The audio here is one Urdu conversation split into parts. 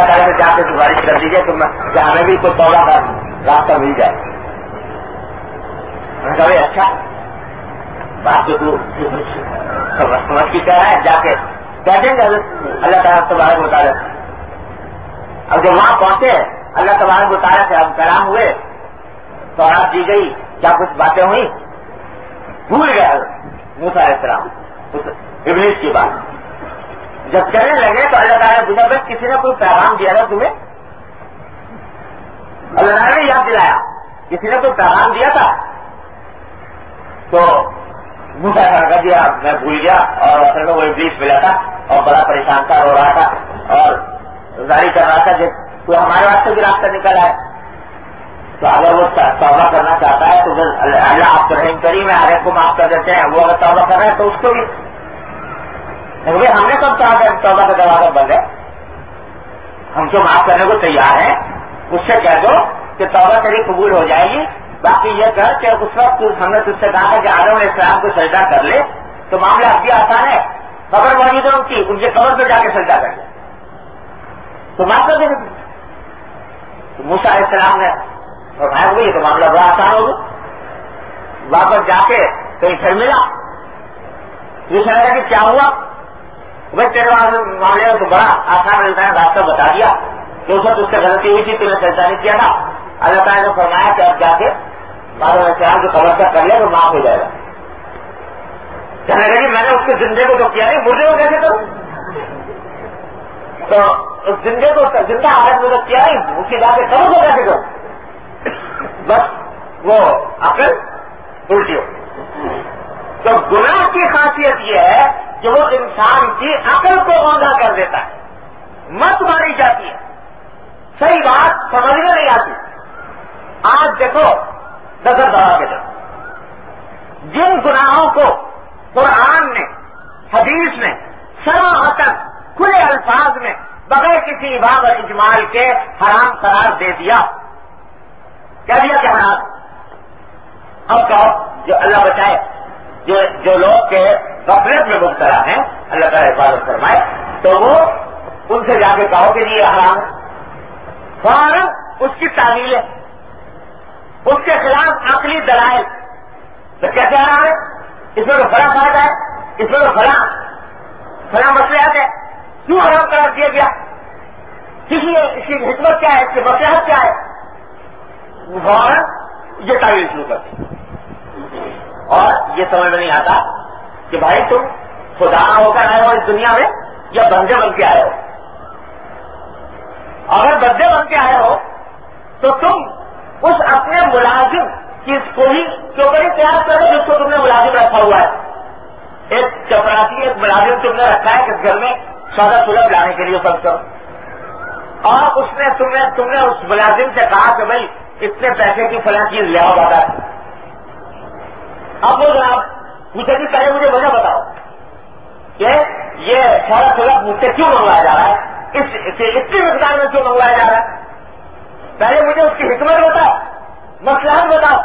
میں جا کے سفارش کر دیجیے تو کہ ہمیں بھی کوئی پودا کا راستہ مل جائے۔ میں کہا اچھا بات تو سمجھ کی کہہ رہا ہے، جا کے کہہ دیں گے۔ اللہ تعالیٰ تبارک بتا رہے اب جب وہاں پہنچے، اللہ تبارک بتا رہے تھے ہم کلام ہوئے، تو آپ دی گئی، کیا کچھ باتیں ہوئی بھول گیا موسا السلام، ابلیس کی بات۔ جب چلنے لگے تو اللہ تعالیٰ نے بس کسی نے کوئی پیغام دیا تھا تمہیں؟ اللہ تعالیٰ نے یاد دلایا، کسی نے کوئی پیغام دیا تھا؟ تو موسا کر دیا جی میں بھول گیا اور اصل میں وہ ابلیس ملا تھا اور بڑا پریشان تھا، رو رہا تھا اور گاڑی کر رہا تھا جب کوئی ہمارے واسطے بھی راستہ نکل آئے۔ تو اگر وہ توبہ کرنا چاہتا ہے تو اللہ آپ رحیم کریم ہے ہر ایک کو معاف کر دیتے ہیں، وہ اگر توبہ کر رہے ہیں تو اس کو بھی ہم نے سب کہا کہ توبہ کا دروازہ بند ہے۔ ہم تو معاف کرنے کو تیار ہیں، اس سے کہہ دو کہ توبہ تیری قبول ہو جائے گی۔ باقی یہ کر کہ اس وقت ہم نے تجھ سے کہا تھا کہ آدم اسلام کو سجدہ کر لے۔ تو معاملہ اب بھی آسان ہے۔ خبر موجود ہے ان کی، ان کے قبر پہ جا کے سجدہ کر لے۔ تو معاف کر دیں موسا السلام نے اور بھائی ہوئی تو معاملہ بڑا آسان ہوگا واپس جا کے کہیں پھر ملا۔ پوچھا گا کہ کیا ہوا؟ بھائی تیرے معاملے میں تو بڑا آسان ملتا ہے، راستہ بتا دیا۔ کہ اس وقت اس سے غلطی ہوئی تھی تم نے چرچا نہیں کیا تھا۔ اللہ تعالیٰ نے فرمایا کہ اب جا کے بارہ اسلام کو سمجھا کر لیا تو معاف ہو جائے گا۔ کہنے لگی میں نے اس کے زندے کو تو کیا نہیں، مردے کو کیسے کروں؟ تو اس زندے کو زندہ حالت میں تو کیا نہیں، اس کی جا کے قبر کو کیسے کروں؟ بس وہ عقل الٹی ہو۔ تو گناہ کی خاصیت یہ ہے کہ وہ انسان کی عقل کو اوندا کر دیتا ہے۔ مت ماری جاتی ہے۔ صحیح بات سمجھ میں نہیں آتی۔ آج دیکھو، نظر دبا کے دیکھو جن گناہوں کو قرآن نے، حدیث نے سرا کھلے الفاظ میں بغیر کسی اور اجمال کے حرام قرار دے دیا۔ کیا دیا کیا حالات اب کہو، جو اللہ بچائے۔ جو جو لوگ کے غفلت میں مبتلا ہیں، اللہ تعالیٰ حفاظت فرمائے، تو وہ ان سے جا کے کہو کہ جی یہ حرام فوراً اس کی تعمیل ہے۔ اس کے خلاف عقلی دلائل۔ تو کیسے آ رہا ہے؟ اس میں تو بڑا فائدہ ہے۔ اس میں تو بڑا فلاں مسئلہ ہے۔ کیوں حرام قرار دیا گیا؟ کسی اس کی حکمت کیا ہے؟ اس کی مسلحت کیا ہے؟ یہ تعویل شروع کرتے اور یہ سمجھ میں نہیں آتا کہ بھائی تم خدا ہو کر آئے ہو اس دنیا میں یا بندے بن کے آئے ہو۔ اگر بندے بن کے آئے ہو تو تم اس اپنے ملازم کی ہی کیوں تیار کرو جس کو تم نے ملازم رکھا ہوا ہے۔ ایک چپراسی، ایک ملازم تم نے رکھا ہے کہ گھر میں سودا سلب لانے کے لیے سب کرو۔ اور اس نے تم نے تم نے اس ملازم سے کہا کہ بھائی اتنے پیسے کی فلاں چیز لیا بتا اب وہ جناب پوچھے کہ پہلے مجھے وجہ بتاؤ کہ یہ سارا کھلا مجھ سے کیوں منگوایا جا رہا ہے؟ اس اتنی مقدار میں کیوں منگوایا جا رہا ہے؟ پہلے مجھے اس کی حکمت بتاؤ، مسئلہ بتاؤ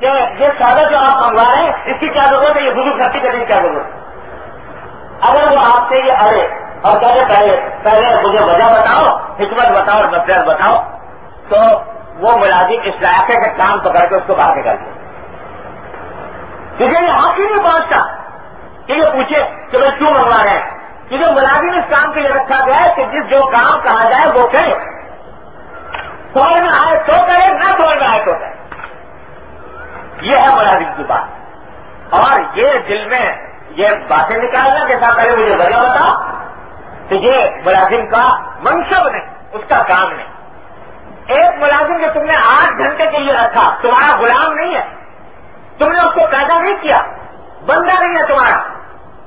کہ یہ سادہ جو آپ منگوا رہے ہیں، اس کی کیا ضرورت ہے؟ یہ بزرگ خرچی کرنے کی کیا ضرورت ہے؟ اگر وہ آپ سے یہ ارے اور کہتے پہلے پہلے مجھے وجہ بتاؤ، حکمت بتاؤ اور مسئلہ بتاؤ، تو وہ ملازم اس علاقے کا کام پکڑ کے اس کو باہر نکال دیا کیونکہ یہ حق ہی نہیں پہنچتا کہ یہ پوچھے کہ بھائی کیوں منگوا رہے ہیں کیونکہ ملازم اس کام کے لیے رکھا گیا ہے کہ جس جو کام کہا جائے وہ کرے۔ سمجھ میں آئے تو کرے، نہ سمجھ میں آئے تو کرے۔ یہ ہے ملازم کی بات۔ اور یہ دل میں یہ باتیں نکالنا جیسا پہلے مجھے وجہ بتاؤ کہ یہ ملازم کا منصب نہیں، اس کا کام نہیں۔ ایک ملازم جو تم نے آٹھ گھنٹے کے لیے رکھا، تمہارا غلام نہیں ہے۔ تم نے اس کو پیدا نہیں کیا، بندہ نہیں ہے تمہارا۔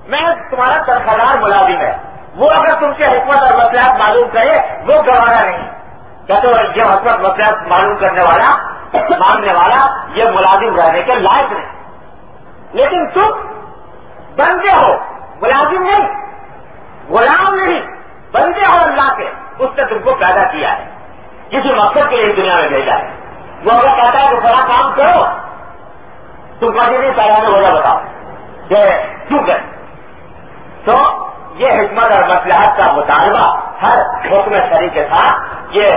میں تمہارا ترخدار ملازم ہے۔ وہ اگر تم سے حکمت اور مسئلہ معلوم کرے، وہ گوارا نہیں۔ کیا تو یہ حکمت مسئلہ معلوم کرنے والا ماننے والا، یہ ملازم رہنے کے لائق نہیں۔ لیکن تم بندے ہو، ملازم نہیں۔ غلام نہیں، بندے ہو اللہ کے۔ اس نے تم کو پیدا کیا ہے۔ کسی مقصد کے لیے دنیا میں بھیجا ہے۔ وہ اگر کہتا ہے کہ بڑا کام کرو تم کبھی نہیں پہلے وجہ بتاؤ۔ کہ کیوں کر تو یہ حکمت اور مسلحت کا مطالبہ ہر حکم شری کے ساتھ یہ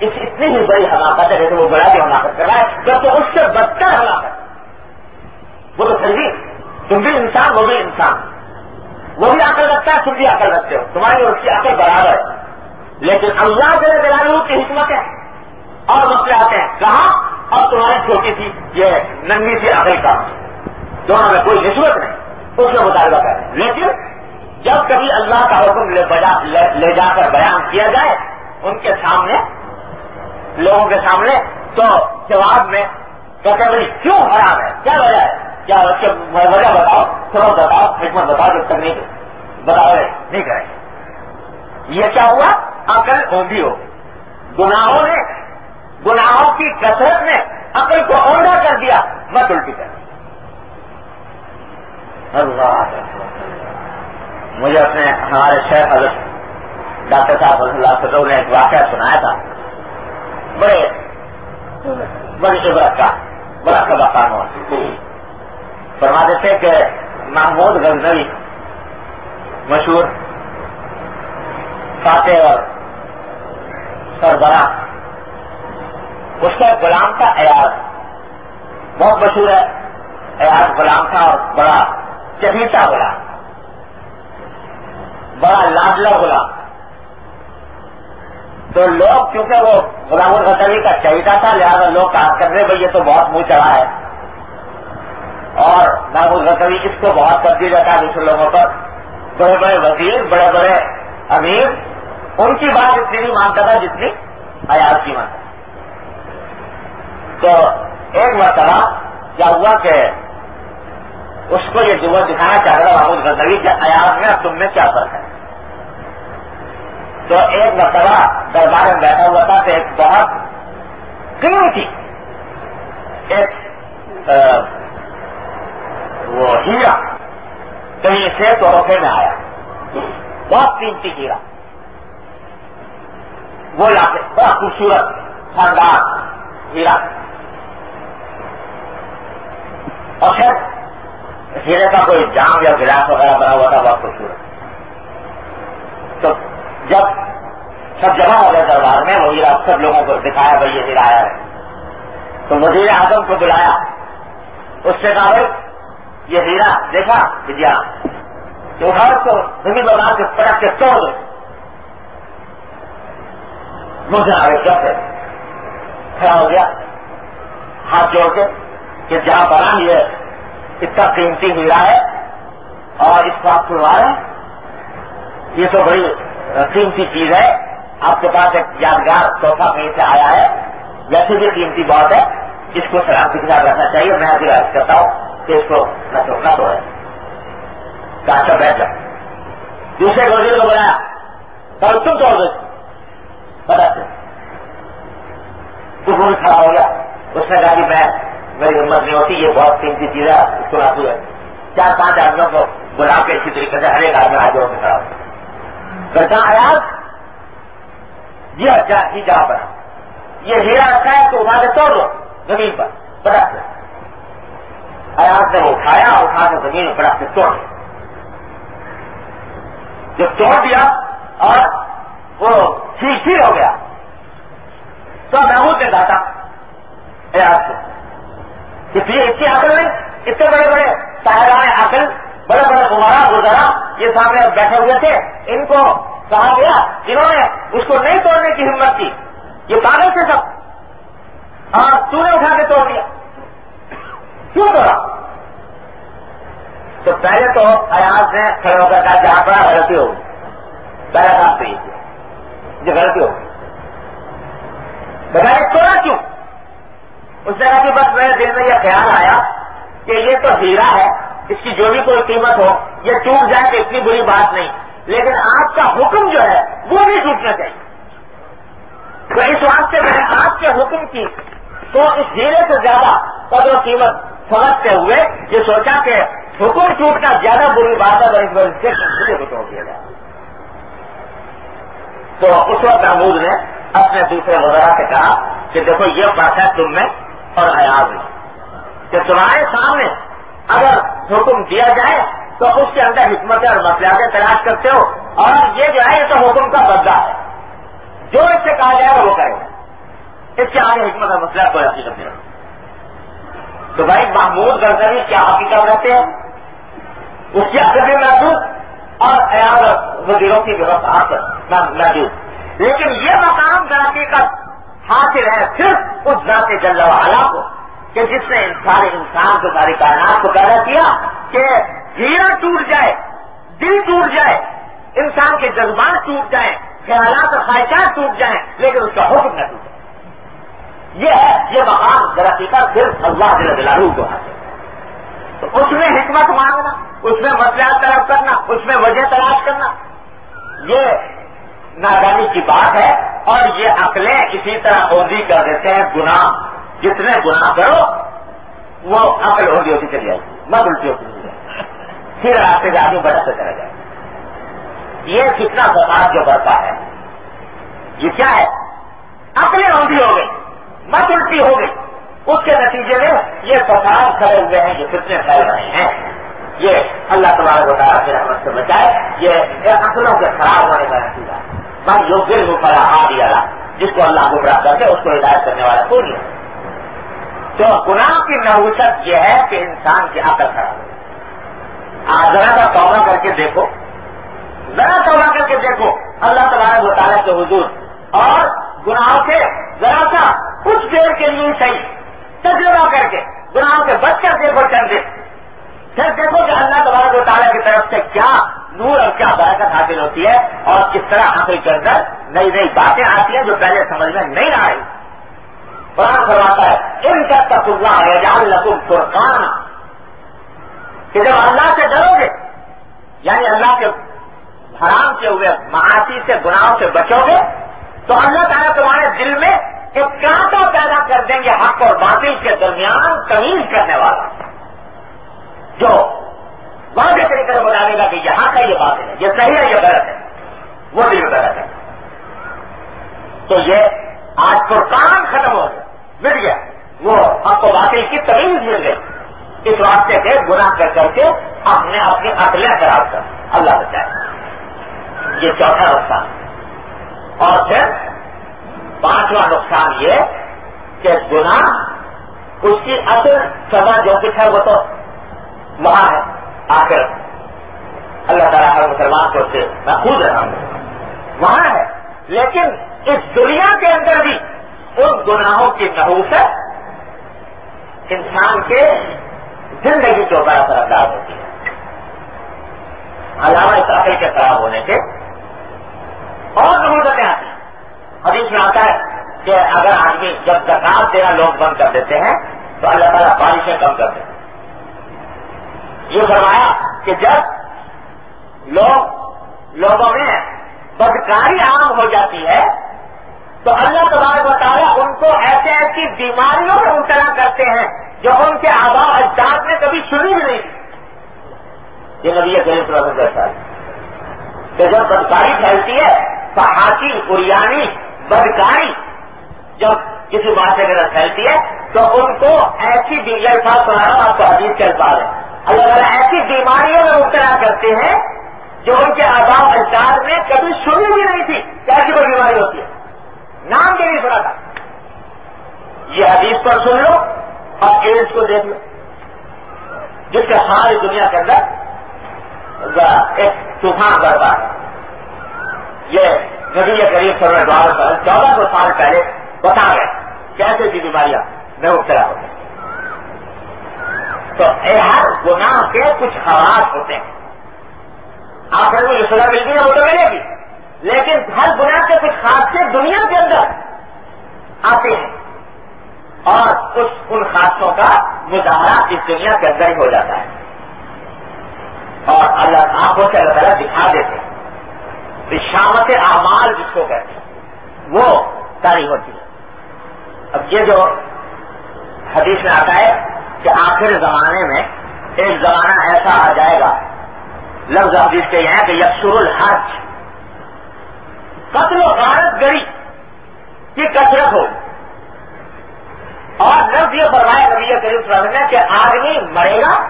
اس اتنی ہی بڑی حماقت ہے جیسے وہ بڑا بھی حماقت کر رہا ہے، جب تو اس سے بدتر حماقت۔ وہ تو پھر بھی تم بھی انسان، وہ بھی انسان۔ وہ بھی عقل رکھتا ہے، تم بھی عقل رکھتے ہو۔ تمہاری اور اس کی عقل برابر ہے۔ لیکن اللہ کے دلالو کی حکمت ہے اور مسئلے آتے ہیں کہاں؟ اور تمہاری چھوٹی سی یہ ننگی سی عقل کا دونوں میں کوئی نسبت نہیں، اس کا مطالبہ کریں۔ لیکن جب کبھی اللہ کا حکم لے جا کر بیان کیا جائے ان کے سامنے، لوگوں کے سامنے، تو جواب میں کہتے بھائی کیوں حرام ہے؟ کیا وجہ ہے؟ کیا وجہ بتاؤ تھوڑا بتاؤ، حکمت بتاؤ جب تک نہیں بتاؤ، نہیں کریں۔ یہ کیا ہوا؟ عقل اوندھی ہو۔ گناہوں نے گناہوں کی کثرت نے عقل کو اونڈا کر دیا، مت الٹی کر اللہ مجھے اپنے ہمارے شیخ حضرت ڈاکٹر صاحب رضی اللہ صدر نے ایک واقعہ سنایا تھا۔ بڑے بڑی عبرت کا، بڑا سبق قانون فرما دیتے کہ محمود غزنوی مشہور فاتح اور سربراہ اس کا غلام تھا ایاز بہت مشہور ہے ایاز غلام تھا اور بڑا چہیتا غلام. بڑا لاڈلا غلام. تو لوگ کیونکہ وہ غلام الغطوی کا چہیتا تھا، لہٰذا لوگ کہا کر رہے بھائی یہ تو بہت منہ چڑھا ہے۔ اور محمود غطوی اس کو بہت تبدیل رہتا ہے دوسرے لوگوں پر۔ بڑے بڑے وزیر، بڑے بڑے امیر، ان کی بات اتنی نہیں مانتا تھا جتنی ایاز کی مانتا تو ایک مرتبہ کیا ہوا کہ اس کو یہ جمع دکھانا چاہتا تھا، محمود غزنوی کہ ایاز میں تم میں کیا فرق ہے؟ تو ایک مرتبہ دربار میں بیٹھا ہوا تھا تو ایک بہت قیمتی ایک وہ ہیرا، کہیں سے توحفے میں آیا۔ بہت قیمتی ہیرا۔ وہ لا کے، بڑا خوبصورت شاندار ہیرا۔ اور پھر ہیرے کا کوئی جام یا گلاس وغیرہ بنا ہوا تھا، بہت خوبصورت تو جب سب جمع ہو گئے دربار میں وہ ہیرا سب لوگوں کو دکھایا، بھائی یہ ہیرا آیا ہے۔ تو وزیر اعظم کو بلایا۔ اس سے کہا، بھائی، یہ ہیرا، دیکھا ودیا تو ہر کو زمین بازار کے پٹک کے توڑ دو مجھے آگے کیسے کھڑا ہو گیا، ہاتھ جوڑ کے۔ کہ جہاں بنا یہ اتنا قیمتی ہیرا ہے اور اس کو آپ چھڑوا رہے ہیں یہ تو بڑی قیمتی چیز ہے۔ آپ کے پاس ایک یادگار تحفہ کہیں سے آیا ہے، ویسے بھی قیمتی بہت ہے۔ اس کو سلامتی کے ساتھ رکھنا چاہیے۔ میں بھی عرض کرتا ہوں کہ اس کو نہ چھوڑنا تو ہے۔ ڈاکٹر بیٹھ جائے؟ دوسرے وزیر کو بلایا۔ کل تم توڑ دو پتا تو کھڑا ہو گیا۔ اس نے کہا کہ میں میری ہمت نہیں ہوتی، یہ بہت قیمتی چیز ہے اس کو رکھو ہے چار پانچ آدمیوں کو بلا کے اچھی طریقے سے ہر ایک آدمی آگے ہو کے کھڑا ہو کرتا آیا یہ اچھا ہی جہاں پر یہ ہیرا رکھا ہے تو اٹھا کے توڑ دو زمین پر پٹا سے۔ آیات نے وہ اٹھایا اٹھا کے زمین پر پٹا سے توڑ دیا جب توڑ دیا اور وہ ٹھیک ٹھیک ہو گیا تو محمود نے کہا تھا ایاز کو کہ پھر اتنی عقل نہیں اتنے بڑے بڑے صاحبان عقل، بڑے بڑے عمرا گزرا، یہ سامنے بیٹھے ہوئے تھے، ان کو کہا گیا جنہوں نے اس کو نہیں توڑنے کی ہمت کی، یہ پاگل تھے سب۔ اور تو نے اٹھا کے توڑ دیا۔ کیوں توڑا؟ تو پہلے تو ایاز نے کھڑے ہو کر کہا جہاں پر غلطی ہوگی پہلا کام تو یہ کیا۔ جو غلطی ہوگی بتائیے توڑا کیوں؟ اس جگہ کی بس میرے دل میں یہ خیال آیا کہ یہ تو ہیرا ہے، اس کی جو بھی کوئی قیمت ہو، یہ ٹوٹ جائے تو اتنی بری بات نہیں۔ لیکن آپ کا حکم جو ہے، وہ بھی ٹوٹنا چاہیے۔ تو اس واسطے میں نے آپ کے حکم کی۔ تو اس ہیرے سے زیادہ قدر و قیمت سمجھتے ہوئے یہ سوچا کہ حکم ٹوٹنا زیادہ بری بات ہے اس وجہ سے توڑ دیا جائے تو اس وقت محمود نے اپنے دوسرے وزرا سے کہا کہ دیکھو، یہ فرق ہے تم میں اور حیاض میں کہ تمہارے سامنے اگر حکم دیا جائے تو اس کے اندر حکمتیں اور مسئلہ تلاش کرتے ہو اور یہ جو ہے یہ تو حکم کا بدلا ہے۔ جو اس سے کہا جائے گا وہ کرے۔ گا اس کے آگے حکمت اور مسئلہ کوئی حقیقت نہیں تو بھائی محمود گردنی کیا حقیقت رہتے ہیں؟ اس کی اثر بھی محدود اور خیال وزیروں کی ویوستھا محدود لیکن یہ مقام ذاتی کا حاصل ہے صرف اس ذات جل والا کو کہ جس نے سارے انسان کو ساری کائنات کو پیدا کیا کہ ہیرا ٹوٹ جائے، دل ٹوٹ جائے، انسان کے جذبات ٹوٹ جائیں، خیالات اور خواہشات ٹوٹ جائیں، لیکن اس کا حکم نہ ٹوٹے۔ یہ ہے، یہ مقام ذرا کا صرف اللہ جل جلالہ کو حاصل تو اس میں حکمت مانگنا، اس میں مسئلہ طلب کرنا، اس میں وجہ تلاش کرنا، یہ نادانی کی بات ہے۔ اور یہ عقلیں اسی طرح اوزی کر دیتے ہیں، گناہ، جتنے گناہ کرو، وہ عقل ہوگی ہوتی چلی جائے گی مت الٹی ہوتی چلی جائے گی۔ پھر راستے سے آدمی بڑھتے چلا جائے گا۔ یہ کتنا فساد جو بڑھتا ہے، یہ کیا ہے؟ عقلیں اوندھی ہو گئی مت الٹی ہو گئی اس کے نتیجے میں یہ فساد کھڑے ہوئے ہیں، یہ کتنے پھیل رہے ہیں۔ یہ اللہ تبارک بتایا کہ رحمت سے بچائے، یہ عقلوں کے خراب ہونے کا نتیجہ ہے۔ بس جو دل کو پڑا آ دیا جس کو اللہ کو برا کرتے اس کو ہدایت کرنے والا کوئی نہیں۔ تو گناہ کی نحوست یہ ہے کہ انسان کی عقل خراب ہو۔ ذرا کا توبہ کر کے دیکھو۔ ذرا توبہ کر کے دیکھو۔ اللہ تبارک تعالیٰ کے حضور۔ اور گناہوں سے ذرا سا کچھ دیر کے لیے صحیح تجربہ کر کے، گناہوں کے بچ کر دیکھو چند پھر دیکھو کہ اللہ تبارک و تعالیٰ کی طرف سے کیا نور اور کیا برکت حاصل ہوتی ہے اور کس طرح عقل کے اندر نئی نئی باتیں آتی ہیں جو پہلے سمجھ میں نہیں آ رہی۔ قرآن فرماتا ہے، ان کا تفظہ ہے جان لکم فرقان کہ جب اللہ سے ڈرو گے یعنی اللہ کے حرام کے ہوئے معاشی سے، گناہوں سے بچو گے، تو اللہ تعالیٰ تمہارے دل میں ایک کانٹا پیدا کر دیں گے حق اور باطل کے درمیان تمیز کرنے والا، جو واضح طریقے سے بتا دے گا کہ یہاں کا یہ بات ہے، یہ صحیح ہے، یہ غلط ہے۔ وہ دل غلط ہے۔ تو یہ آج قرآن ختم ہو گیا، مٹ گیا۔ وہ ہم کو واقعی کی تمیز مل گئی۔ اس واسطے کے گناہ کر کر کے ہم نے اپنی عقلیں خراب کر۔ اللہ بچائے۔ یہ چوتھا نقصان۔ اور پھر پانچواں نقصان یہ کہ گناہ، اس کی اصل سزا جو کچھ ہے، وہ تو وہاں ہے۔ آ کر اللہ تعالیٰ ہر مسلمان کو سے محفوظ رہا ہوں وہاں ہے۔ لیکن اس دنیا کے اندر بھی ان گناہوں کی نحوست انسان کے زندگی کے اوپر اثر انداز ہوتی ہے۔ علاوہ اس کے خراب ہونے کے اور نحوستیں آتی ہیں۔ حدیث میں آتا ہے کہ اگر آدمی جب زکات دینا لوگ بند کر دیتے ہیں تو اللہ تعالیٰ بارشیں کم کر دیتے ہیں۔ یہ فرمایا کہ جب لوگ لوگوں میں بدکاری عام ہو جاتی ہے، تو اللہ تبارک بتایا ان کو ایسے ایسی بیماریوں میں مبتلا کرتے ہیں جو ان کے آبا اجداد میں کبھی سنی بھی نہیں تھی یہ نبی غریب پروفیسر ہے کہ جب بدکاری پھیلتی ہے، تو ہاکی اریانی بدکاری جب کسی بات سے پھیلتی ہے، تو ان کو ایسی بیماری صاحب سنا رہا ہوں آپ کو حدیث کے الفاظ ہے اللہ تعالیٰ ایسی بیماریوں میں مبتلا کرتے ہیں جو ان کے آباد اجداد میں کبھی سنی بھی نہیں تھی، ایسی کوئی بیماری ہوتی ہے۔ نام بھی نہیں سنا تھا۔ یہ حدیث پر سن لو، اور ایڈس کو دیکھ لو۔ جس کے ساری دنیا کے اندر ایک طوفان کرتا ہے۔ یہ نبی قریب سر دوارا چودہ سو سال پہلے بتا گئے کیسے کی بیماریاں میں مبتلا ہوتی تو ہر گناہ کے کچھ خواص ہوتے ہیں۔ آپ کو جو سزا ملتی ہے وہ تو ملے گی۔ لیکن ہر گناہ کے کچھ خاصے دنیا کے اندر آتے ہیں۔ اور اس ان خاصوں کا مظاہرہ اس دنیا کے اندر ہی ہو جاتا ہے۔ اور اللہ آنکھوں سے اللہ تعالیٰ دکھا دیتے ہیں۔ شامت اعمال جس کو کہتے ہیں، وہ تاری ہوتی ہے۔ اب یہ جو حدیث میں آتا ہے کہ آخر زمانے میں ایک زمانہ ایسا آ جائے گا۔ لفظ حدیث کے یہ کہ یکسر الحج۔ قتل و غارت گری۔ کی کثرت ہو۔ اور لفظ یہ فرمائے نبی کریم صلی اللہ علیہ وسلم کہ آدمی مرے گا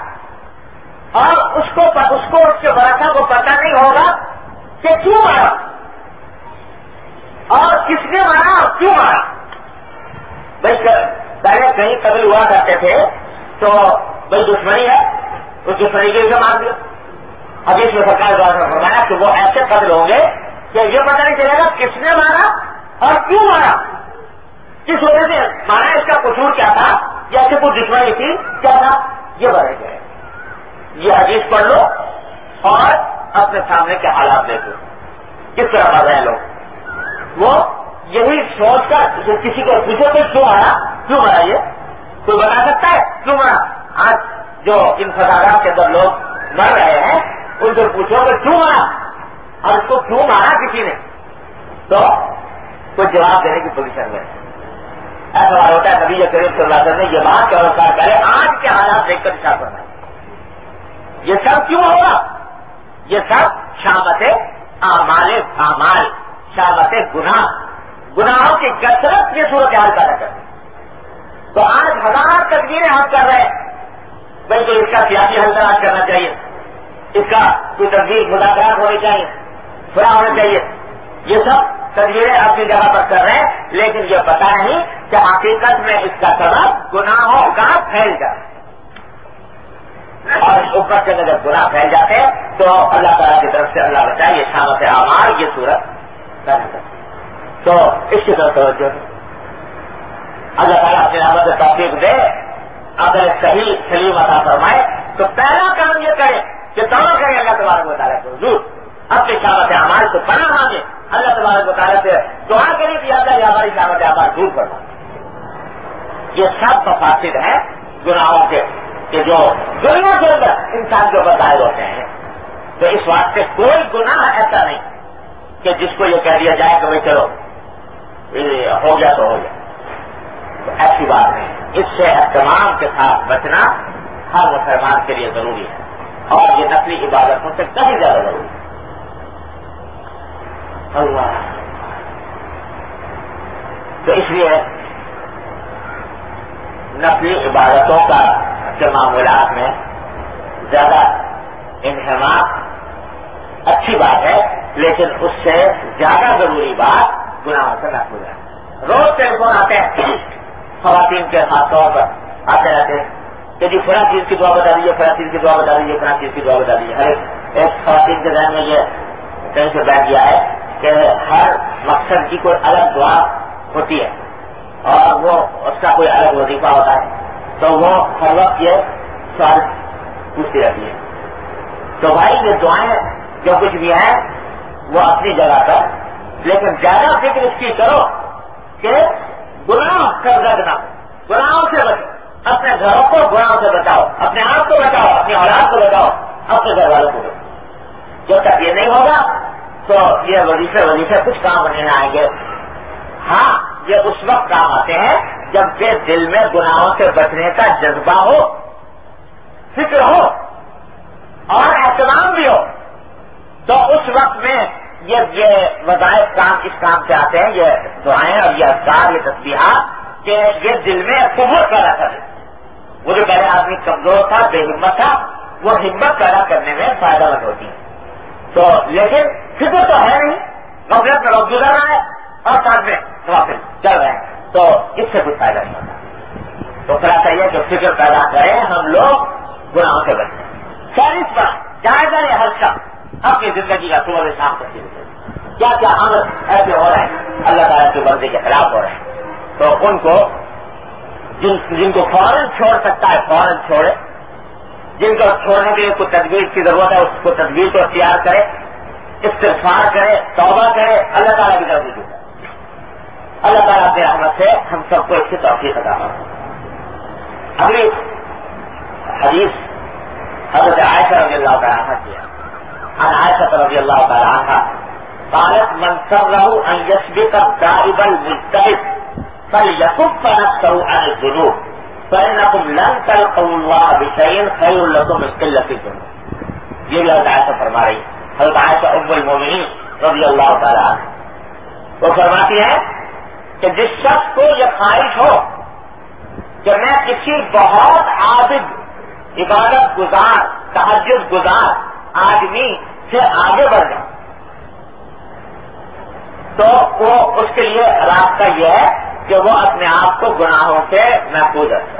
اور اس کو اس کو اس کے برسا کو پتہ نہیں ہوگا کہ کیوں مارا اور کس نے مارا اور کیوں مارا بھائی پہلے کہیں قبل ہوا کرتے تھے تو بھائی دشمنی ہے، اس دشمنی کے لیے مار دیا۔ ابھی اس میں سرکار دوارا فرمایا کہ وہ ایسے قتل ہوں گے کہ یہ پتہ نہیں چلے گا کس نے مارا اور کیوں مارا۔ کس وجہ سے مارا، اس کا قصور کیا تھا؟ یا ایسے کوئی دشمنی تھی؟ کیا تھا؟ یہ بڑھ گئے۔ یہ حدیث پڑھ لو اور اپنے سامنے کے حالات دیکھو۔ کس طرح بڑھ رہے لوگ؟ وہ یہی سوچ کر کسی کو پوچھو کہ کیوں مارا؟ کیوں مارا یہ؟ کوئی بتا سکتا ہے کیوں مارا آج جو ان فسادات کے اندر لوگ مر رہے ہیں، ان سے پوچھو کہ کیوں مارا؟ اور اس کو کیوں مارا کسی نے؟ تو کوئی جواب دینے کی پوزیشن میں ایسا ہوتا ہے، نبی یہ صلی اللہ علیہ وسلم نے یہ بات کے انوسار کرے آج کے حالات دیکھ کر اشار کرنا یہ سب کیوں ہوگا؟ یہ سب شامت اعمال اعمال شامت گناہ۔ گناہوں کی کثرت یہ صورت حال پیدا کرتی تو آج ہزار تصویریں ہم کر رہے ہیں۔ بھائی تو اس کا سیاسی حل تلاش کرنا چاہیے۔ اس کا کوئی تدبیر مذاکرات ہونی چاہیے تھوڑا ہونا چاہیے۔ یہ سب تصویریں اپنی جگہ پر کر رہے ہیں، لیکن یہ پتا نہیں کہ حقیقت میں اس کا سبب گناہوں کا پھیل جائے اور اوپر سے جب گناہ پھیل جاتے تو اللہ تعالیٰ کی طرف سے اللہ بچائے یہ شامت آمار یہ صورت تو اس کی طرف توجہ اللہ تعالیٰ اپنے نامت توفیق دے، اگر صحیح سلیم عطا فرمائے، تو پہلا کام یہ کرے کہ دعا کریں اللہ تبارک مطالعہ کو حضور۔ اپنی شامت عمال کو پناہ مانگے، اللہ تبارک مطالعہ سے دعا کریں کہ اللہ یہ ہماری شامت عمال دور کرنا یہ سب مفاصد ہیں گناہوں کے، کہ جو دنیا کے اندر انسان کے اوپر ہوتے ہیں۔ تو اس واسطے کوئی گناہ ایسا نہیں کہ جس کو یہ کہہ دیا جائے کہ بھائی چلو ہو گیا تو ہو گیا۔ تو ایسی بات نہیں۔ اس سے اہتمام کے ساتھ بچنا ہر مسلمان کے لیے ضروری ہے۔ اور یہ نقلی عبادتوں سے کہیں زیادہ ضروری اللہ۔ تو اس لیے نقلی عبادتوں کا کے معمولات میں زیادہ انہمام اچھی بات ہے، لیکن اس سے زیادہ ضروری بات گناہوں سے محفوظ ہے۔ روز ٹیلی فون آتے ہیں۔ خواتین کے خاص طور پر آتے رہتے ہیں۔ کہ جی فلاں چیز کی دعا بتا دیجیے فلاں چیز کی دعا بتا دیجیے فلاں چیز کی دعا بتا دیجیے ہر ایک خواتین کے ذہن میں یہ کہیں سے بیٹھ گیا ہے کہ ہر مقصد کی کوئی الگ دعا ہوتی ہے اور وہ اس کا کوئی الگ وظیفہ ہوتا ہے۔ تو وہ ہر وقت یہ سوال پوچھتی رہتی ہے۔ تو بھائی یہ دعائیں جو کچھ بھی ہیں، وہ اپنی جگہ پر، لیکن زیادہ فکر اس کی کرو کہ گناہ کر رکھنا گناہوں سے بچو۔ اپنے گھروں کو گناہوں سے بچاؤ۔ اپنے آپ کو بچاؤ۔ اپنی اولاد کو بچاؤ۔ اپنے گھر والوں کو بچاؤ۔ جب تک یہ نہیں ہوگا تو یہ وظیفے وظیفے کچھ کام نہیں آئیں گے۔ ہاں یہ اس وقت کام آتے ہیں جبکہ دل میں گناہوں سے بچنے کا جذبہ ہو، فکر ہو اور اہتمام بھی ہو۔ تو اس وقت میں یہ یہ وظائف کام اس کام سے آتے ہیں، یہ دعائیں اور یہ اذکار، یہ تصویرات کہ یہ دل میں قبول پیدا کرے وہ جو پہلے آدمی کمزور تھا، بے ہمت تھا، وہ ہمت پیدا کرنے میں فائدہ مند ہوتی۔ ہے تو لیکن فکر تو ہے نہیں غفلت میں لوگ گزر رہا ہے اور ساتھ میں غافل چل رہے ہیں۔ تو اس سے کچھ فائدہ نہیں ہوتا۔ تو پھر چاہیے کہ فکر پیدا کریں ہم لوگ گناہوں سے بچیں۔ چالیس پر جائزہ نے ہر شخص اپنی زندگی کا صبح شام کرتی کیا کیا عمل ایسے ہو رہے ہیں؟ اللہ تعالیٰ کی مرضی کے خلاف ہو رہے ہیں۔ تو ان کو جن جن کو فوراً چھوڑ سکتا ہے، فوراً چھوڑے۔ جن کو چھوڑنے کے لیے کوئی تدبیر کی ضرورت ہے، اس کو تدبیر کو اختیار کرے استفار کرے، توبہ کرے، اللہ تعالیٰ کی طرف سے اللہ تعالیٰ کے احمد سے ہم سب کو اس کی توفیق ادا ہو اگلی حدیث حضرت عائشہ رضی اللہ تعالیٰ کیا ان عائشہ رضی اللہ تعالیٰ عنہ قالت، من سره ان يسبق الدائب المجتهد فليكف نفسه عن الذنوب. فإنكم لن تلقوا الله بشيء خير لكم من قلة الذنوب. یہ بھی حضرت عائشہ فرما رہی حضرت عائشہ ام المومنین رضی اللہ تعالی عنہ۔ وہ فرماتی ہے کہ جس شخص کو یہ خواہش ہو کہ میں کسی بہت عابد، عبادت گزار تحجد گزار آدمی سے آگے بڑھ جائے۔ تو وہ اس کے لیے راستہ یہ ہے کہ وہ اپنے آپ کو گناہوں سے محفوظ رکھے۔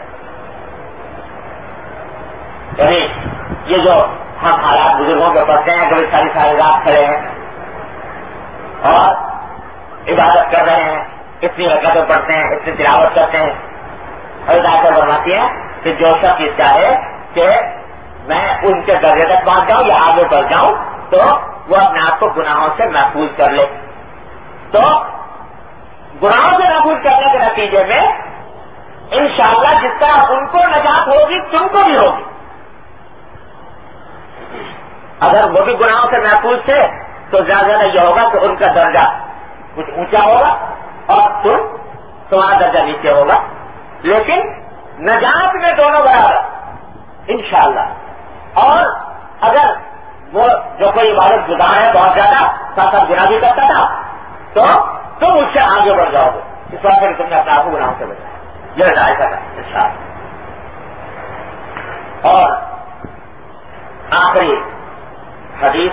یعنی یہ جو ہم حالات بزرگوں کے پڑھتے ہیں، کبھی ساری ساری رات کھڑے ہیں اور عبادت کر رہے ہیں، اتنی رقطیں پڑھتے ہیں، اتنی تلاوت کرتے ہیں، اور ڈاکٹر بنواتی ہیں کہ جو شخص یہ چاہے کہ میں ان کے درجے تک پہنچ جاؤں یا آگے بڑھ جاؤں، تو وہ اپنے آپ کو گناہوں سے محفوظ کر لے۔ تو گناہوں سے محفوظ کرنے کے نتیجے میں انشاءاللہ جس طرح ان کو نجات ہوگی، تم کو بھی ہوگی۔ اگر وہ بھی گناہوں سے محفوظ تھے، تو زیادہ زیادہ یہ ہوگا کہ ان کا درجہ کچھ اونچا ہوگا اور تم تمہارا درجہ نیچے ہوگا۔ لیکن نجات میں دونوں برابر، انشاءاللہ۔ اور اگر وہ جو کوئی عبادت گزار ہے بہت زیادہ، ساتھ ساتھ گنا بھی کرتا تھا، تو تم اس سے آگے بڑھ جاؤ گے۔ اس وقت کہ تم نے اپنے آپ کو گناہوں سے بچایا۔ یہ رائے کا ان اور آخری حدیث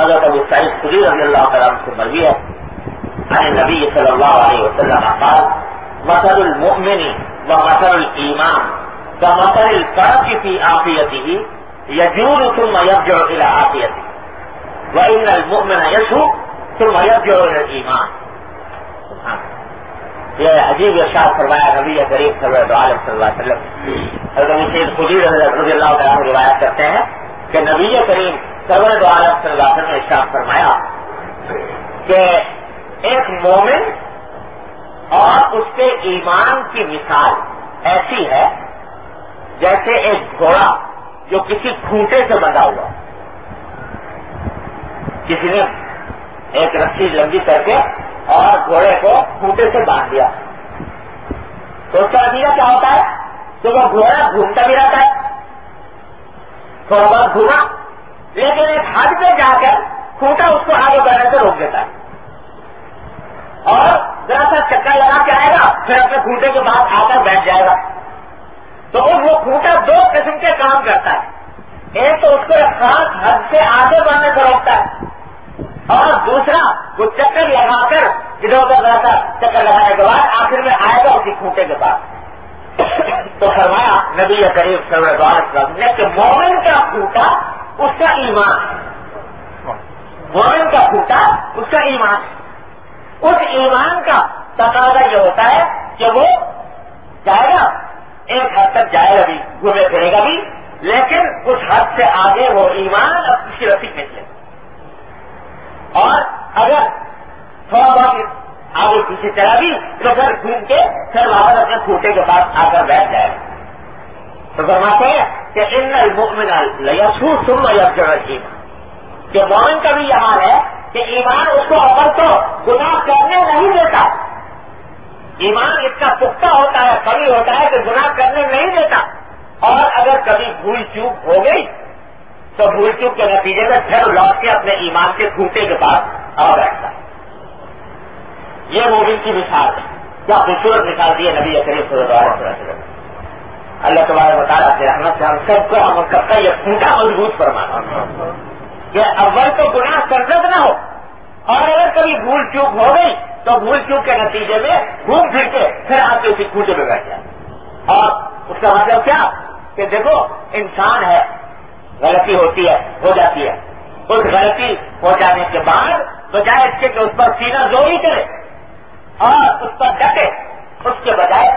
حضرت ابو سعید خدی رضی اللہ تعالیٰ سے مروی ہے۔ عن نبی صلی اللہ علیہ وسلم قال، مثل المؤمن ومثل الایمان كمثل الكرك في عافيته يجول ثم يرجع الى عافيته. وان المؤمن يشهو ثم يرجع الى الايمان یہ عجیب ارشاد فرمایا، نبی کریم صلی اللہ علیہ وسلم. حضرت سید خدی رضی اللہ تعالیٰ روایت کرتے ہیں کہ نبی کریم سرور عالم صلی اللہ علیہ وسلم نے اشاف فرمایا کہ ایک مومن اور اس کے ایمان کی مثال ایسی ہے جیسے ایک گھوڑا جو کسی کھوٹے سے بندھا ہوا کسی نے ایک رسی لمبی کر کے اور گھوڑے کو کھوٹے سے باندھ دیا۔ تو اس کا نتیجہ کیا ہوتا ہے؟ کہ وہ گھوڑا گھومتا بھی رہتا ہے۔ تھوڑا بہت گھوما، لیکن ایک حد پہ جا کر کھوٹا اس کو آگے بڑھنے سے روک دیتا ہے۔ اور ذرا سا چکر لگا کے آئے گا، پھر اپنے کھوٹے کے بعد آ کر بیٹھ جائے گا۔ تو وہ کھوٹا دو قسم کے کام کرتا ہے۔ ایک تو اس کو ایک خاص حد سے آگے بڑھنے سے روکتا ہے۔ اور دوسرا، وہ چکر لگا کر ادھر ادھر رہتا چکر لگانے کے بعد آخر میں آئے گا اسی کھوٹے کے بعد۔ تو فرمایا، نبی قریب سرور نے کہ مومن کا کھوٹا، اس کا ایمان۔ مومن کا پھوٹا اس کا ایمان۔ اس ایمان کا تقاضا یہ ہوتا ہے کہ وہ جائے گا ایک حد تک جائے گا بھی گھومے پھرے گا بھی، لیکن اس حد سے آگے وہ ایمان اور اس کی رسی کھینچے اور اگر تھوڑا بہت آگے پیچھے چلا بھی، تو پھر گھوم کے پھر واپس اپنے کھوٹے کے پاس آ کر بیٹھ جائے۔ گا تو فرماتے ہیں کہ ان المؤمن لیسو ثم یرجع ایمان کہ مومن کا بھی یہ حال ہے کہ ایمان اس کو اول تو گناہ کرنے نہیں دیتا ایمان اتنا پختہ ہوتا ہے کبھی ہوتا ہے کہ گناہ کرنے نہیں دیتا۔ اور اگر کبھی بھول چوک ہو گئی، تو بھول چوک کے نتیجے میں پھر لوٹ کے اپنے ایمان کے کھوٹے کے پاس آ بیٹھتا یہ مومن کی مثال ہے۔ کیا خوبصورت مثال دی ہے نبی کریم صلی اللہ علیہ وسلم۔ اللہ تبارک بتا سے ہم سب کو ہم سب کا یہ کھوٹا مضبوط فرمانا کہ اول تو گناہ سرزد نہ ہو۔ اور اگر کبھی بھول چوک ہو گئی تو بھول کے نتیجے میں گھوم پھر کے پھر آپ کے اسی کھوٹے پہ بیٹھ جائے اور اس کا مطلب کیا؟ کہ دیکھو، انسان ہے، غلطی ہوتی ہے، ہو جاتی ہے۔ اس غلطی ہو جانے کے بعد بجائے اس کے کہ اس پر سینا زوری کرے اور اس پر ڈٹے۔ اس کے بجائے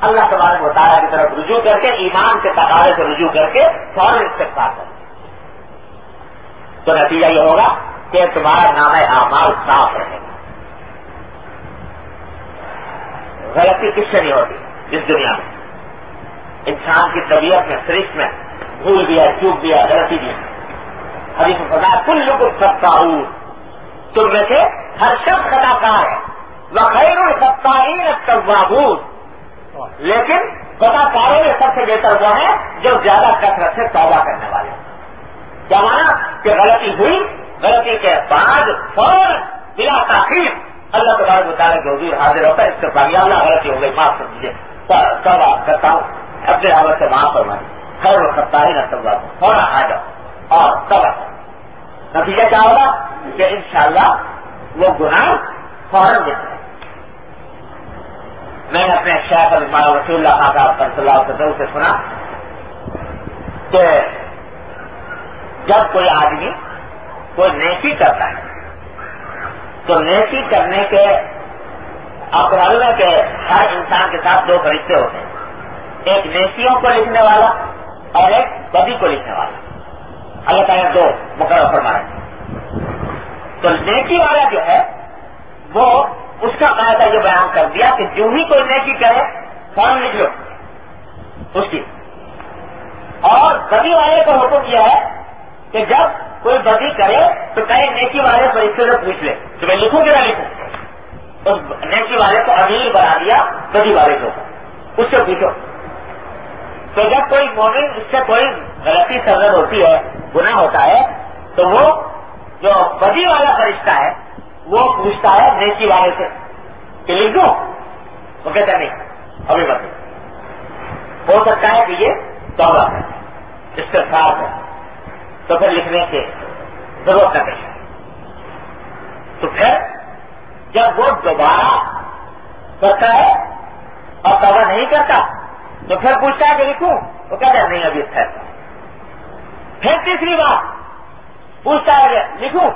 اللہ تبارک مطالعہ کی طرف رجوع کر کے، ایمان کے تقاضے سے رجوع کر کے فوراً استقبال کر تو نتیجہ یہ ہوگا کہ تمہارا نام اعمال صاف رہے گا۔ غلطی کس سے نہیں ہوتی؟ اس دنیا میں۔ انسان کی طبیعت میں فریش میں، بھول دیا چوک دیا غلطی دیا حدیث خدا کل لوگ سب تم میں سے ہر شخص خطا کار ہے۔ وہ خیر الفتارین لیکن خدا کاروں میں سب سے بہتر وہ ہے جو زیادہ کثرت سے توبہ کرنے والے کیا مانا؟ کہ غلطی ہوئی، غلطی کے بعد فوراً بلا تاخیر۔ اللہ تبارک مطالعہ کے حضور حاضر ہوتا ہے، اس سے اللہ غلطی ہو گئی معاف کر دیجیے توبہ کرتا ہوں۔ اپنے حالت سے معاف فرما دی خیر و ستاری نہ سب فوراً آ جاؤ اور تب نتیجہ کیا ہوگا؟ کہ انشاءاللہ وہ گناہ فوراً دیتے ہیں میں نے اپنے شیخ المال رسول اللہ خان کا صلی اللہ علیہ وسلم سے سنا کہ جب کوئی آدمی کوئی نیکی کرتا ہے تو نیکی کرنے کے آپ معلوم ہے کہ ہر انسان کے ساتھ دو فرشتے ہوتے ہیں۔ ایک نیکیوں کو لکھنے والا اور ایک بدی کو لکھنے والا۔ اللہ تعالیٰ دو مقرر فرما رہے تو نیکی والا جو ہے، وہ اس کا قاعدہ یہ بیان کر دیا کہ جو ہی کوئی نیکی کرے فون لکھ لو۔ اس کی۔ اور بدی والے کا حکم یہ ہے کہ جب کوئی بدی کرے تو کہیں نیکی والے فرشتے سے پوچھ لے۔ کہ میں لکھوں کہ نہ لکھوں۔ اس نیکی والے کو امیر بنا دیا بدی والے کو۔ اس سے پوچھو۔ تو جب کوئی مومن اس سے کوئی غلطی سرد ہوتی ہے، گناہ ہوتا ہے، تو وہ جو بدی والا فرشتہ ہے، وہ پوچھتا ہے نیکی والے سے کہ لکھ دو وہ کہتا نہیں، ابھی مت ہو سکتا ہے کہ یہ توبہ ہے اس سے ساتھ ہے تو پھر لکھنے کی ضرورت نہ پیش تو پھر جب وہ دوبارہ کرتا ہے اور توبہ نہیں کرتا، تو پھر پوچھتا ہے کہ لکھوں وہ کہتا ہے، نہیں، ابھی ہے پھر تیسری بات پوچھتا ہے کہ لکھوں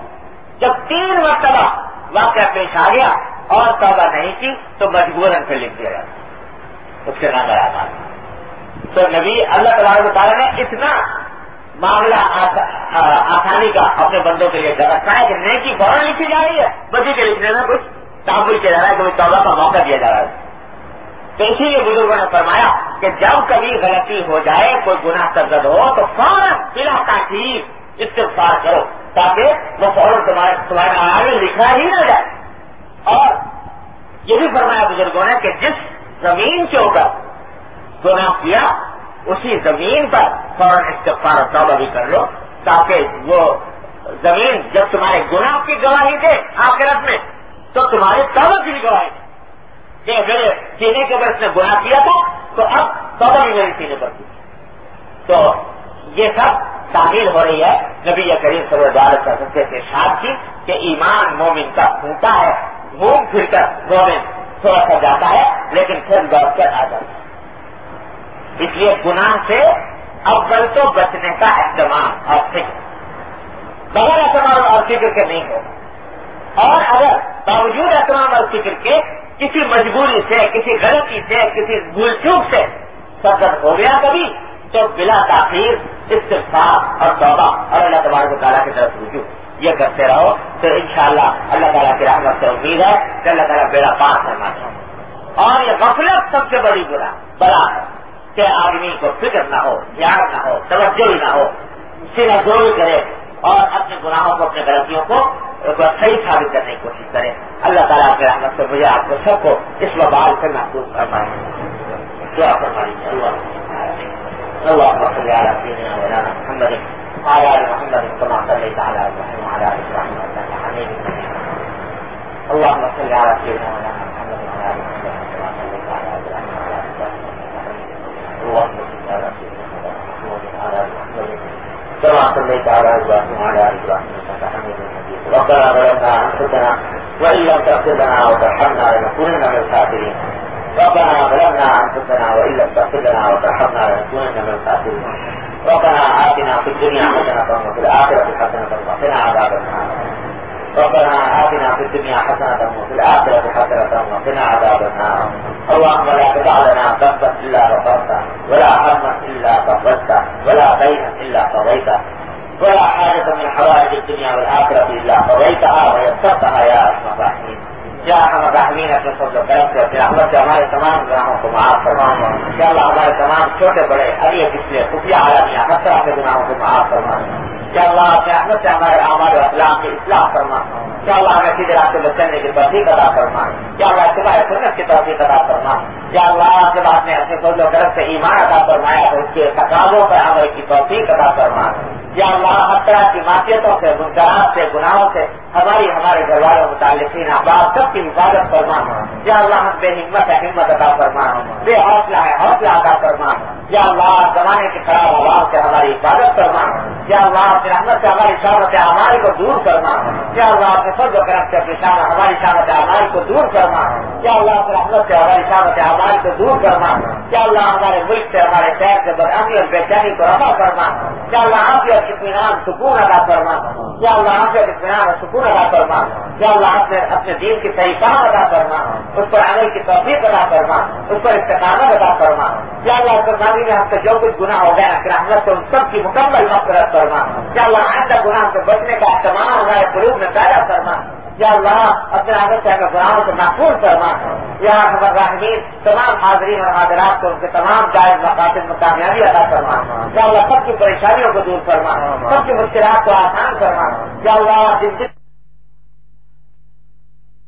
جب تین مرتبہ واقعہ پیش آ گیا اور توبہ نہیں کی، تو مجبوراً پھر لکھ دیا جاتا اس کے نام آیا تو نبی اللہ تعالیٰ نے اتنا معاملہ آسانی کا اپنے بندوں کے لیے کر رکھا ہے کہ نیکی فوراً لکھی جا رہی ہے بدی کے لکھنے میں کچھ تعبل کیا جا رہا ہے، کوئی توبہ کا موقع دیا جا رہا ہے۔ تو اسی لیے بزرگوں نے فرمایا کہ جب کبھی غلطی ہو جائے، کوئی گناہ سرد ہو، تو فوراً بلا تاخیر استفار کرو، تاکہ وہ فوراً تمہارے تمہارے آگے لکھا ہی نہ جائے۔ اور یہ بھی فرمایا بزرگوں نے کہ جس زمین کے اوپر گناہ کیا اسی زمین پر فوراً استفار توبہ بھی کر لو تاکہ وہ زمین جب تمہارے گناہ کی گواہی دے آخرت میں، تو تمہارے توبہ کی بھی گواہی دے۔ کہ میرے سینے کے اوپر اس نے گناہ کیا تھا، تو اب توبہ بھی میرے سینے پر کی۔ تو یہ سب تعمیر ہو رہی ہے۔ نبی کریم صلی اللہ علیہ وسلم کے ساتھ کی کہ ایمان مومن کا پھوٹا ہے، گھوم پھر کر مومن تھوڑا سا جاتا ہے، لیکن پھر لوٹ کر آ جاتا ہے۔ اس لیے گناہ سے اول تو بچنے کا اہتمام اور فکر۔ بغیر اہتمام اور فکر کے نہیں ہوگا۔ اور اگر باوجود اہتمام اور فکر کے کسی مجبوری سے، کسی غلطی سے، کسی بھول چوک سے سرد ہو گیا کبھی، تو بلا تاخیر استفاق اور توبہ اور اللہ تبارک تعالیٰ کی طرف رجوع۔ یہ کرتے رہو تو انشاءاللہ اللہ تعالیٰ کی رحمت سے امید ہے کہ اللہ تعالیٰ بیڑا پار کرنا چاہوں اور یہ غفلت سب سے بڑی برا بلا ہے۔ کہ آدمی کو فکر نہ ہو دھیان نہ ہو، توجہ نہ ہو سینا زور کرے اور اپنے گناہوں کو، اپنے غلطیوں کو صحیح ثابت کرنے کی کوشش کرے۔ اللہ تعالیٰ کی رحمت سے مجھے آپ کو سب کو اس وبال سے محسوس کر پائے کیا فرمائیے۔ اللہ اللهم صل على مولانا محمد وعلى ال محمد كما صليت على ابراهيم وعلى حميد مجيد اللهم صل على سيدنا مولانا محمد وعلى محمد كما صليت على ابراهيم وعلى ال ابراهيم اللهم صل على سيدنا محمد وعلى ال محمد كما صليت على ابراهيم وعلى ال ابراهيم انك حميد مجيد ربنا ظلمنا انفسنا وان لم تغفر لنا وترحمنا لنكونن من الخاسرين ربنا ظلمنا انفسنا وان لم تغفر لنا وترحمنا لنكونن من الخاسرين ربنا اتنا في الدنيا حسنه وفي الاخره حسنه وقنا عذاب النار. ربنا آتنا في الدنيا حسنة وفي الآخرة حسنة وقنا عذاب النار. اللهم لا تدع لنا ذنبا إلا غفرته، ولا هما إلا فرجته ولا دينا إلا قضيته، ولا حاجة من حوائج الدنيا والآخرة إلا قضيتها ويسرتها يا أرحم الراحمين. یا ہم رحمین اپنے سب سے کرم سے اپنے احمد ہمارے تمام گناہوں کو معاف فرماؤں یا اللہ ہمارے تمام چھوٹے بڑے اگلے پچھلے خفیہ عالمیہ ہر طرح کے گناہوں کو معاف فرماؤں یا اللہ اپنے احمد سے ہمارے اعمال و اسلام کی اصلاح فرما یا اللہ ہمیں سیدھے راستے میں چلنے کی توفیق ادا فرما یا اللہ اتباع سنت کی توفیق ادا فرما یا اللہ کے بعد نے اپنے فضل و کرم سے ایمان ادا فرمایا تو اس کے تقاضوں پر عمل کی توفیق ادا فرما یا اللہ ہر طرح کی معافیتوں سے، منکرات سے، گناہوں سے ہماری ہمارے گھر والوں متعلقین، احباب سب کی حفاظت فرما یا اللہ ہم بے ہمت ہے ہمت ادا فرما بے حوصلہ ہے حوصلہ ادا فرما یا اللہ زمانے کے خراب آواز سے ہماری حفاظت کرنا یا اللہ اپنی رحمت سے ہماری شامت ہماری کو دور کرنا۔ یا اللہ اپنے فضل و کرم سے اپنی شام ہماری شامت ہماری کو دور کرنا۔ یا اللہ اپنی رحمت سے ہماری شامت ہماری کو دور کرنا۔ یا اللہ ہمارے ملک سے، ہمارے شہر سے بدامی اور بے چینی کو رفا کرنا۔ یا اللہ آپ کے اطمینان، سکون ادا کرنا یا اللہ آپ کے اطمینان اور سکون ادا کرنا یا اللہ اپنے اپنے دین کی صحیح کام ادا کرنا اس پر عمل کی توفیق ادا کرنا اس پر استقامت ادا کرنا یا اللہ قربانی میں ہم سے جو کچھ گناہ ہو گیا پھر ہم ان سب کی مکمل مفرت کرنا یا اللہ آئندہ گناہ سے بچنے کا تمام ہمارے قلوب میں پیدا کرنا یا اللہ، اپنے آگے سے ہمیں گناہوں سے محفوظ کرنا یا ہمارا راہمین تمام حاضرین اور حاضرات کو ان کے تمام جائز مقاصد میں کامیابی ادا کرنا یا اللہ، سب کی پریشانیوں کو دور کرنا سب کی مشکلات کو آسان کرنا یا اللہ جن